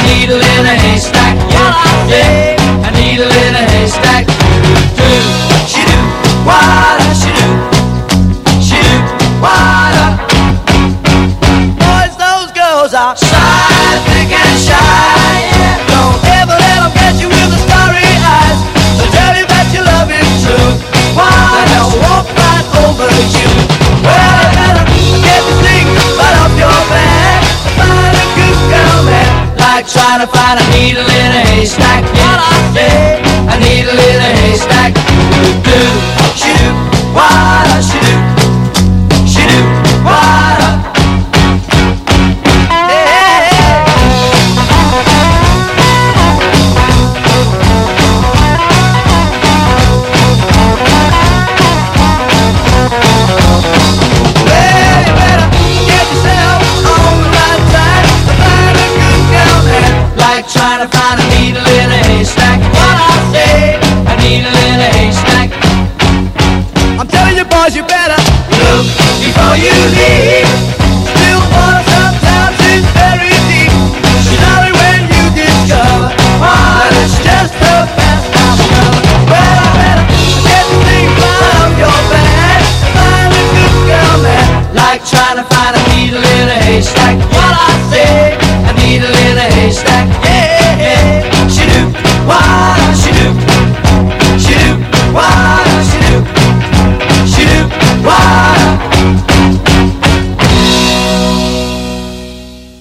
a needle in a haystack. Yeah, yeah, a needle in a haystack. Do, she do, what a she do, she do, what. Boys, those girls are shy, thick and shy. like trying to find a needle in a haystack. like trying to find a needle in a haystack. What I say, a needle in a haystack. I'm telling you, boys, you better look before you leave.